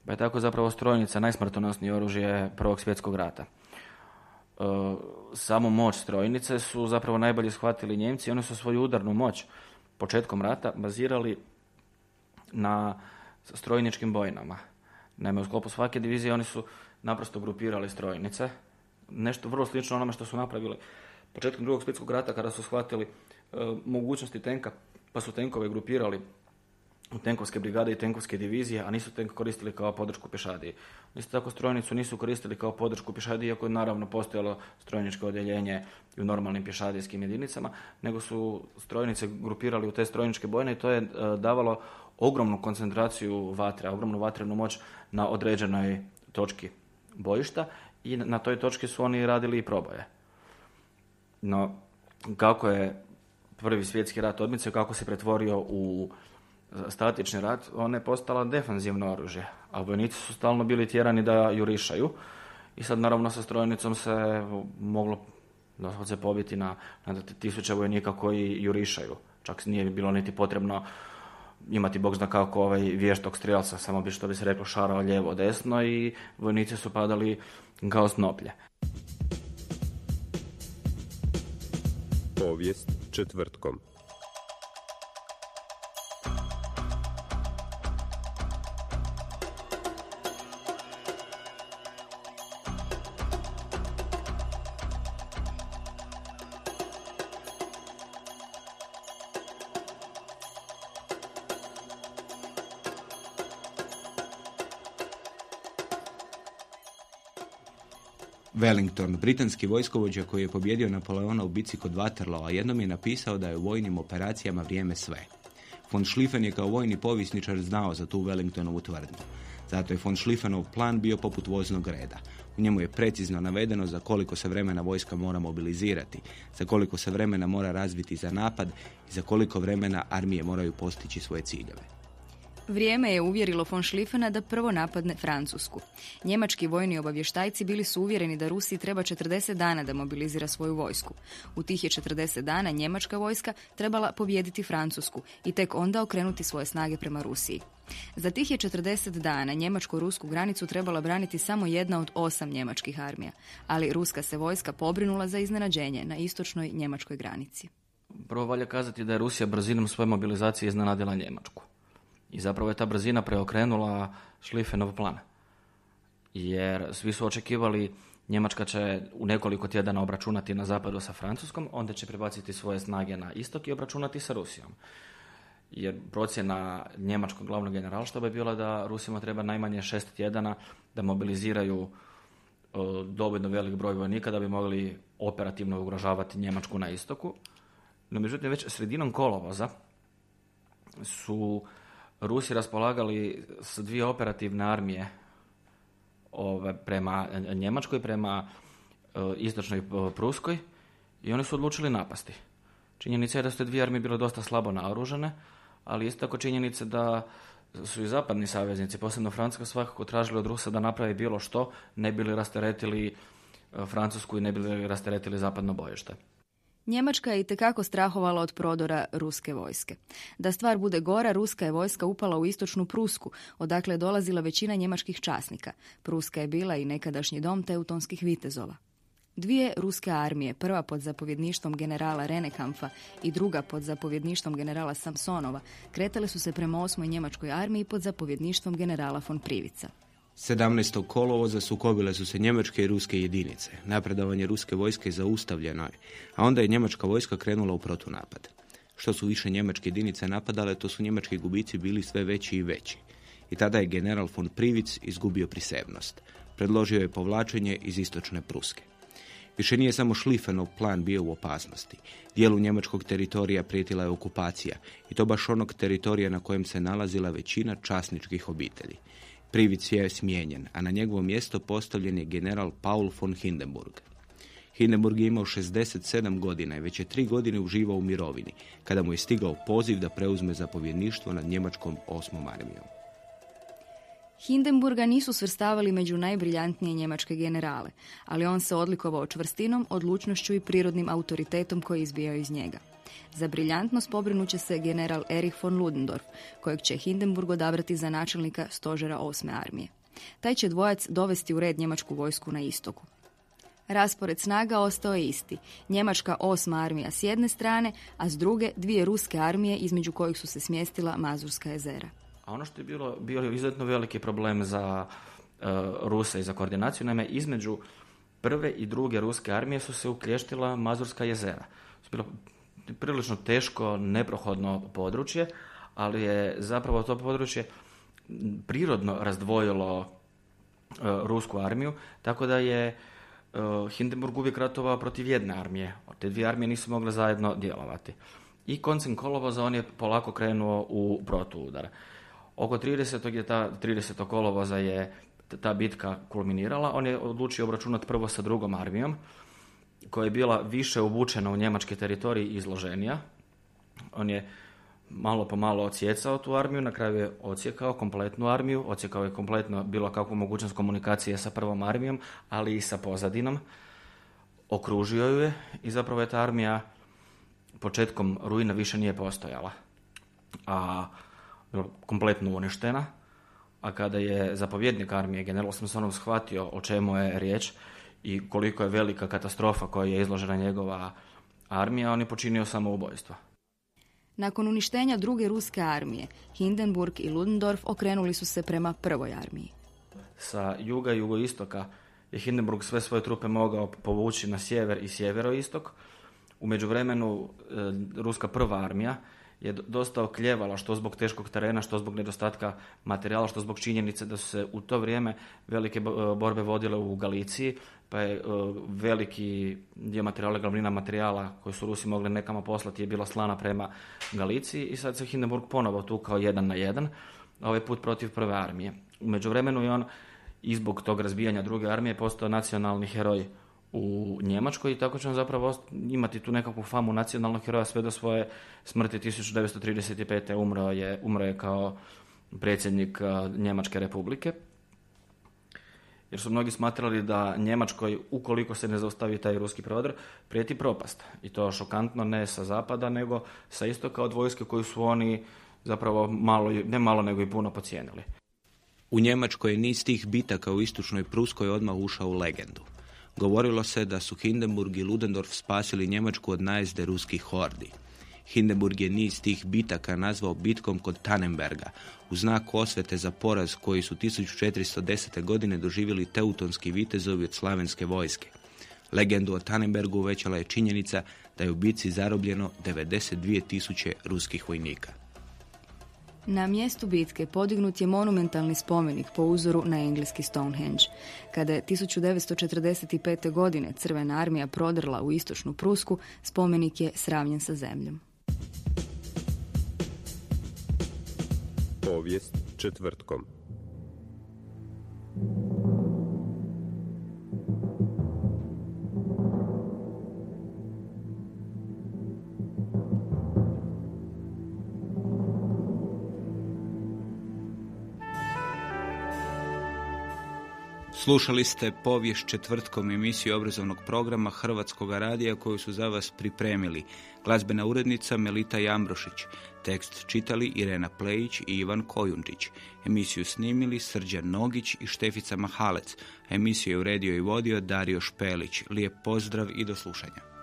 Speaker 4: Pa je tako zapravo strojnica najsmrtonosnije oružje Prvog svjetskog rata. E, Samu moć strojnice su zapravo najbolje shvatili Njemci. Oni su svoju udarnu moć početkom rata bazirali na strojničkim bojnama. Naime, u sklopu svake divizije oni su naprosto grupirali strojnice. Nešto vrlo slično onome što su napravili početkom drugog svjetskog rata kada su shvatili mogućnosti tenka, pa su tenkove grupirali u tenkovske brigade i tenkovske divizije, a nisu tenk koristili kao podršku pješadiji. Isto tako strojnicu nisu koristili kao podršku pješadiji, iako je naravno postojalo strojničko odjeljenje u normalnim pješadijskim jedinicama, nego su strojnice grupirali u te strojničke bojne i to je e, davalo ogromnu koncentraciju vatre, ogromnu vatrenu moć na određenoj točki bojišta i na toj točki su oni radili i proboje. No, kako je prvi svjetski rat odmice, kako se pretvorio u statični rat, ona je postala defanzivno oružje, a vojnici su stalno bili tjerani da jurišaju i sad naravno sa strojnicom se moglo doslovce pobiti na, na tisuće vojnika koji jurišaju. Čak nije bilo niti potrebno imati bog zna kako ovaj vještog strijelca, samo bi što bi se reklo šarao lijevo desno i vojnici su padali kao snoplje.
Speaker 5: Povijest četvrtkom.
Speaker 1: Wellington, britanski vojskovođa koji je pobjedio Napoleona u bici kod Waterloo, a jednom je napisao da je u vojnim operacijama vrijeme sve. Von Schlieffen je kao vojni povisničar znao za tu Wellingtonovu tvrdnju. Zato je von Schlieffenov plan bio poput voznog reda. U njemu je precizno navedeno za koliko se vremena vojska mora mobilizirati, za koliko se vremena mora razviti za napad i za koliko vremena armije moraju postići svoje ciljeve.
Speaker 3: Vrijeme je uvjerilo von Schlieffena da prvo napadne Francusku. Njemački vojni obavještajci bili su uvjereni da Rusiji treba 40 dana da mobilizira svoju vojsku. U tih je 40 dana njemačka vojska trebala pobijediti Francusku i tek onda okrenuti svoje snage prema Rusiji. Za tih je 40 dana njemačko-rusku granicu trebala braniti samo jedna od osam njemačkih armija, ali ruska se vojska pobrinula za iznenađenje na istočnoj njemačkoj granici.
Speaker 4: Prvo valja kazati da je Rusija brzinom svoje mobilizacije iznenadila Njemačku. I zapravo je ta brzina preokrenula Šlifenov plan. Jer svi su očekivali Njemačka će u nekoliko tjedana obračunati na zapadu sa Francuskom, onda će prebaciti svoje snage na istok i obračunati sa Rusijom. Jer procjena njemačkog glavnog generalštaba je bila da Rusima treba najmanje šest tjedana da mobiliziraju dovoljno velik broj vojnika da bi mogli operativno ugrožavati Njemačku na istoku. No, međutim, već sredinom kolovoza su Rusi raspolagali s dvije operativne armije ove, prema Njemačkoj, prema e, istočnoj e, Pruskoj i oni su odlučili napasti. Činjenica je da su te dvije armije bile dosta slabo naoružane, ali isto tako činjenica da su i zapadni saveznici, posebno Francuska, svakako tražili od Rusa da napravi bilo što, ne bili rasteretili e, Francusku i ne bili rasteretili zapadno bojište.
Speaker 3: Njemačka je itekako strahovala od prodora ruske vojske. Da stvar bude gora, ruska je vojska upala u istočnu Prusku, odakle je dolazila većina njemačkih časnika. Pruska je bila i nekadašnji dom teutonskih vitezova. Dvije ruske armije, prva pod zapovjedništvom generala Renekamfa i druga pod zapovjedništvom generala Samsonova, kretale su se prema osmoj njemačkoj armiji pod zapovjedništvom generala von Privica.
Speaker 1: 17. kolovoza sukobile su se njemačke i ruske jedinice. Napredovanje ruske vojske zaustavljeno je, a onda je njemačka vojska krenula u protunapad. Što su više njemačke jedinice napadale, to su njemački gubici bili sve veći i veći. I tada je general von Privic izgubio prisebnost. Predložio je povlačenje iz istočne Pruske. Više nije samo Šlifenov plan bio u opasnosti. Dijelu njemačkog teritorija prijetila je okupacija i to baš onog teritorija na kojem se nalazila većina časničkih obitelji. Privic je smijenjen, a na njegovo mjesto postavljen je general Paul von Hindenburg. Hindenburg je imao 67 godina i već je tri godine uživao u mirovini, kada mu je stigao poziv da preuzme zapovjedništvo nad njemačkom osmom armijom.
Speaker 3: Hindenburga nisu svrstavali među najbriljantnije njemačke generale, ali on se odlikovao čvrstinom, odlučnošću i prirodnim autoritetom koji izbijao iz njega. Za briljantnost pobrinut će se general Erich von Ludendorff, kojeg će Hindenburg odabrati za načelnika stožera osme armije. Taj će dvojac dovesti u red njemačku vojsku na istoku. Raspored snaga ostao je isti. Njemačka osma armija s jedne strane, a s druge dvije ruske armije između kojih su se smjestila Mazurska jezera.
Speaker 4: A ono što je bilo, bio izuzetno veliki problem za uh, Ruse i za koordinaciju, naime između prve i druge ruske armije su se uklještila Mazurska jezera. To bilo prilično teško, neprohodno područje, ali je zapravo to područje prirodno razdvojilo uh, rusku armiju, tako da je uh, Hindenburg uvijek ratovao protiv jedne armije. Te dvije armije nisu mogle zajedno djelovati. I koncem kolovoza on je polako krenuo u protuudar. Oko 30. je ta 30. kolovoza je ta bitka kulminirala. On je odlučio obračunati prvo sa drugom armijom, koja je bila više obučena u njemačke teritoriji izloženija. On je malo po malo ocijecao tu armiju, na kraju je ocijekao kompletnu armiju, ocijekao je kompletno bilo kakvu mogućnost komunikacije sa prvom armijom, ali i sa pozadinom. Okružio ju je i zapravo je ta armija početkom rujna više nije postojala. A kompletno uništena, a kada je zapovjednik armije general Samsonov shvatio o čemu je riječ i koliko je velika katastrofa koja je izložena njegova armija, on je počinio samoubojstvo.
Speaker 3: Nakon uništenja druge ruske armije, Hindenburg i Ludendorff okrenuli su se prema prvoj armiji.
Speaker 4: Sa juga i jugoistoka je Hindenburg sve svoje trupe mogao povući na sjever i sjeveroistok. U međuvremenu e, ruska prva armija je dosta okljevala što zbog teškog terena, što zbog nedostatka materijala, što zbog činjenice da su se u to vrijeme velike borbe vodile u Galiciji, pa je e, veliki dio materijala, glavnina materijala koji su Rusi mogli nekama poslati je bila slana prema Galiciji i sad se Hindenburg ponovo tu kao jedan na jedan, ovaj put protiv prve armije. U međuvremenu je on i zbog tog razbijanja druge armije postao nacionalni heroj u Njemačkoj i tako će on zapravo imati tu nekakvu famu nacionalnog heroja sve do svoje smrti 1935. umro je, umro je kao predsjednik Njemačke republike. Jer su mnogi smatrali da Njemačkoj, ukoliko se ne zaustavi taj ruski prodor, prijeti propast. I to šokantno ne sa zapada, nego sa istoka od vojske koju su oni zapravo malo, ne malo nego i puno pocijenili.
Speaker 1: U Njemačkoj je niz tih bitaka u istočnoj Pruskoj odmah ušao u legendu. Govorilo se da su Hindenburg i Ludendorff spasili Njemačku od najezde ruskih hordi. Hindenburg je niz tih bitaka nazvao bitkom kod Tannenberga, u znak osvete za poraz koji su 1410. godine doživjeli teutonski vitezovi od slavenske vojske. Legendu o Tannenbergu uvećala je činjenica da je u bitci zarobljeno 92.000 ruskih vojnika.
Speaker 3: Na mjestu bitke podignut je monumentalni spomenik po uzoru na engleski Stonehenge. Kada je 1945. godine Crvena armija prodrla u istočnu Prusku, spomenik je sravnjen sa zemljom.
Speaker 5: Povijest četvrtkom.
Speaker 1: Slušali ste povijest četvrtkom emisiju obrazovnog programa Hrvatskog radija koju su za vas pripremili glazbena urednica Melita Jambrošić, tekst čitali Irena Plejić i Ivan Kojundić, emisiju snimili Srđan Nogić i Štefica Mahalec, emisiju je uredio i vodio Dario Špelić. Lijep pozdrav i do slušanja.